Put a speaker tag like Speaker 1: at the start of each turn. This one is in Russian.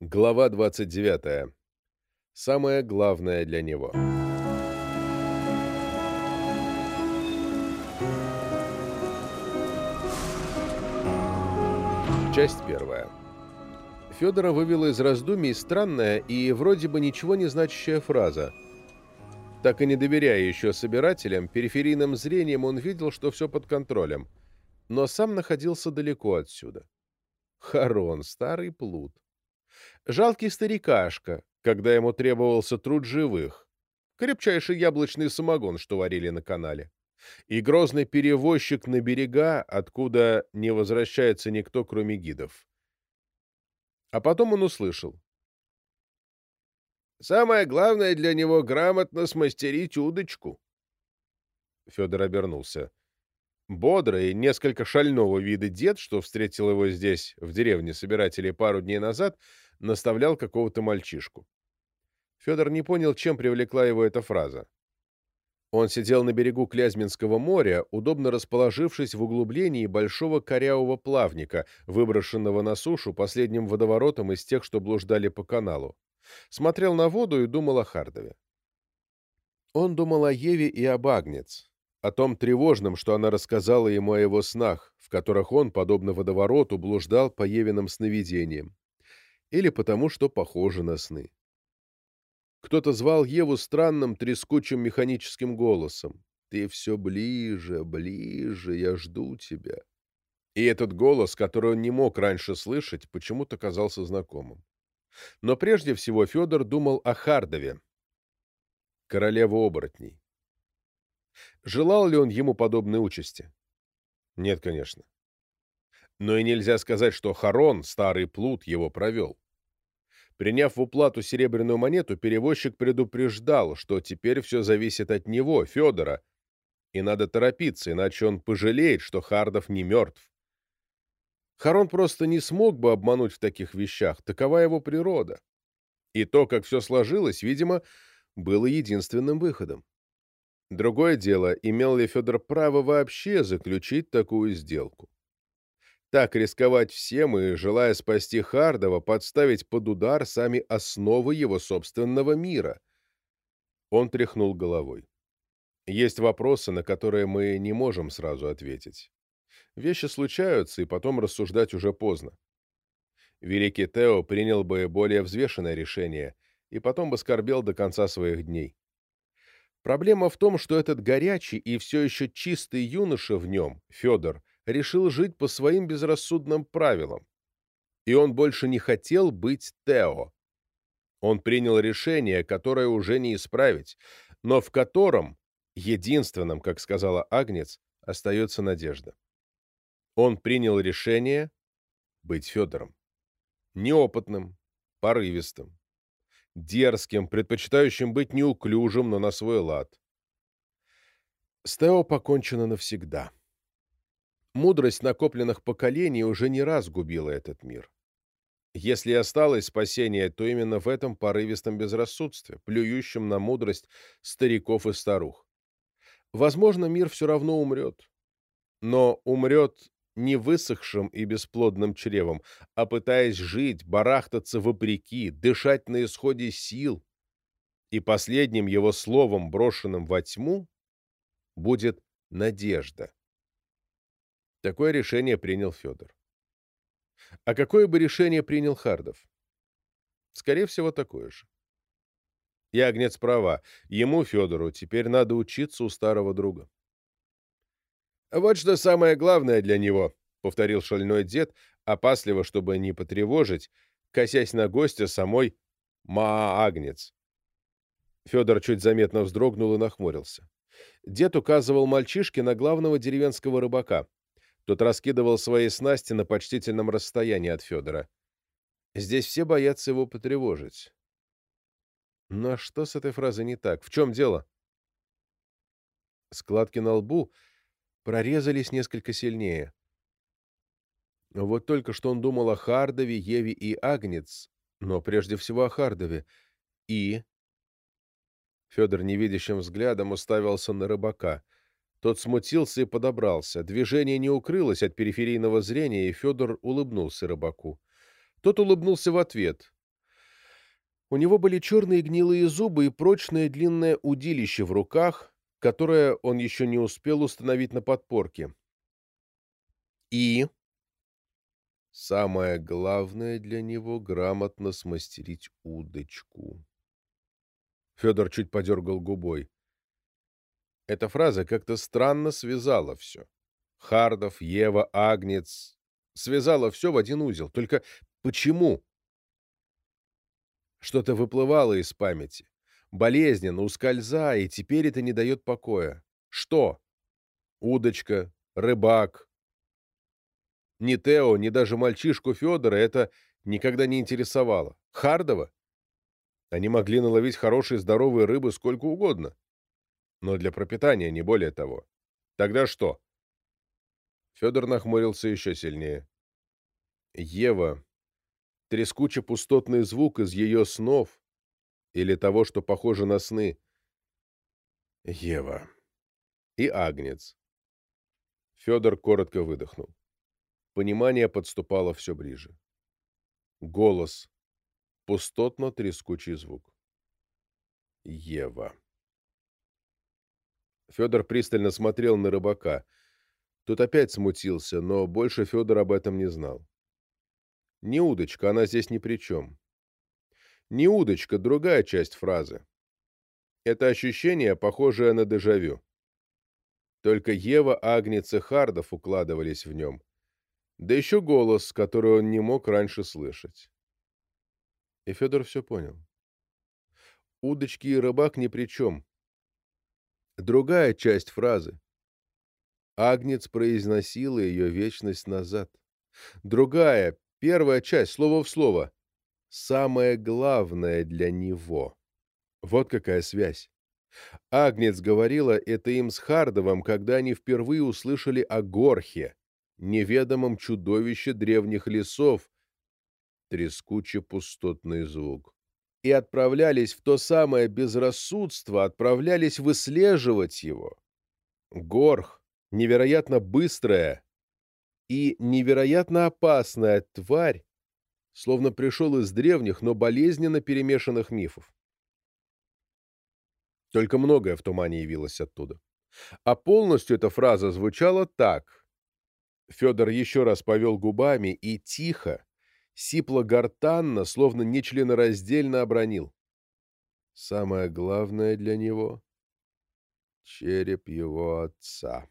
Speaker 1: Глава 29. Самое главное для него. Часть первая. Федора вывела из раздумий странная и вроде бы ничего не значащая фраза. Так и не доверяя еще собирателям, периферийным зрением он видел, что все под контролем, но сам находился далеко отсюда. Харон, старый плут. Жалкий старикашка, когда ему требовался труд живых. Крепчайший яблочный самогон, что варили на канале. И грозный перевозчик на берега, откуда не возвращается никто, кроме гидов. А потом он услышал. «Самое главное для него — грамотно смастерить удочку». Федор обернулся. Бодрый, несколько шального вида дед, что встретил его здесь, в деревне собирателей, пару дней назад, наставлял какого-то мальчишку. Федор не понял, чем привлекла его эта фраза. Он сидел на берегу Клязьминского моря, удобно расположившись в углублении большого корявого плавника, выброшенного на сушу последним водоворотом из тех, что блуждали по каналу. Смотрел на воду и думал о Хардове. Он думал о Еве и об Агнец, о том тревожном, что она рассказала ему о его снах, в которых он, подобно водовороту, блуждал по Евиным сновидениям. Или потому, что похоже на сны. Кто-то звал Еву странным, трескучим механическим голосом. «Ты все ближе, ближе, я жду тебя». И этот голос, который он не мог раньше слышать, почему-то казался знакомым. Но прежде всего Федор думал о Хардове, королеву оборотней. Желал ли он ему подобной участи? Нет, конечно. Но и нельзя сказать, что Харон, старый плут, его провел. Приняв в уплату серебряную монету, перевозчик предупреждал, что теперь все зависит от него, Федора, и надо торопиться, иначе он пожалеет, что Хардов не мертв. Харон просто не смог бы обмануть в таких вещах, такова его природа. И то, как все сложилось, видимо, было единственным выходом. Другое дело, имел ли Федор право вообще заключить такую сделку. Так рисковать всем и, желая спасти Хардова, подставить под удар сами основы его собственного мира. Он тряхнул головой. Есть вопросы, на которые мы не можем сразу ответить. Вещи случаются, и потом рассуждать уже поздно. Великий Тео принял бы более взвешенное решение и потом бы скорбел до конца своих дней. Проблема в том, что этот горячий и все еще чистый юноша в нем, Федор, решил жить по своим безрассудным правилам. И он больше не хотел быть Тео. Он принял решение, которое уже не исправить, но в котором, единственным, как сказала Агнец, остается надежда. Он принял решение быть Федором. Неопытным, порывистым, дерзким, предпочитающим быть неуклюжим, но на свой лад. С Тео покончено навсегда. Мудрость накопленных поколений уже не раз губила этот мир. Если и осталось спасение, то именно в этом порывистом безрассудстве, плюющем на мудрость стариков и старух. Возможно, мир все равно умрет. Но умрет не высохшим и бесплодным чревом, а пытаясь жить, барахтаться вопреки, дышать на исходе сил. И последним его словом, брошенным во тьму, будет надежда. Такое решение принял Федор. А какое бы решение принял Хардов? Скорее всего, такое же. И Агнец права. Ему, Федору, теперь надо учиться у старого друга. «Вот что самое главное для него», — повторил шальной дед, опасливо, чтобы не потревожить, косясь на гостя самой Маа-Агнец. Федор чуть заметно вздрогнул и нахмурился. Дед указывал мальчишке на главного деревенского рыбака. Тот раскидывал свои снасти на почтительном расстоянии от Федора. Здесь все боятся его потревожить. Но что с этой фразой не так? В чем дело? Складки на лбу прорезались несколько сильнее. Вот только что он думал о Хардове, Еве и Агнец, но прежде всего о Хардове. И... Федор невидящим взглядом уставился на рыбака — тот смутился и подобрался. Движение не укрылось от периферийного зрения, и Федор улыбнулся рыбаку. Тот улыбнулся в ответ, У него были черные гнилые зубы и прочное длинное удилище в руках, которое он еще не успел установить на подпорке. И самое главное для него — грамотно смастерить удочку. Федор чуть подергал губой. Эта фраза как-то странно связала все. Хардов, Ева, Агнец. Связала все в один узел. Только почему? Что-то выплывало из памяти. Болезненно, ускользая, и теперь это не дает покоя. Что? Удочка, рыбак. Ни Тео, ни даже мальчишку Федора это никогда не интересовало. Хардова? Они могли наловить хорошей здоровой рыбы сколько угодно. Но для пропитания, не более того. Тогда что? Федор нахмурился еще сильнее. Ева. Трескуче-пустотный звук из ее снов или того, что похоже на сны. Ева. И Агнец. Федор коротко выдохнул. Понимание подступало все ближе. Голос. Пустотно-трескучий звук. Ева. Федор пристально смотрел на рыбака. Тот опять смутился, но больше Федор об этом не знал. Не удочка, она здесь ни при чем. Не удочка, другая часть фразы. Это ощущение, похожее на дежавю. Только Ева, Агнец и Хардов укладывались в нем. Да еще голос, который он не мог раньше слышать. И Федор все понял. Удочки и рыбак ни при чем. Другая часть фразы. Агнец произносила ее вечность назад. Другая, первая часть, слово в слово. Самое главное для него. Вот какая связь. Агнец говорила это им с Хардовым, когда они впервые услышали о Горхе, неведомом чудовище древних лесов, трескуче-пустотный звук и отправлялись в то самое безрассудство, отправлялись выслеживать его. Горх, невероятно быстрая и невероятно опасная тварь, словно пришел из древних, но болезненно перемешанных мифов. Только многое в тумане явилось оттуда. А полностью эта фраза звучала так. Федор еще раз повел губами и тихо, сипло-гортанно, словно нечленораздельно обронил. Самое главное для него — череп его отца.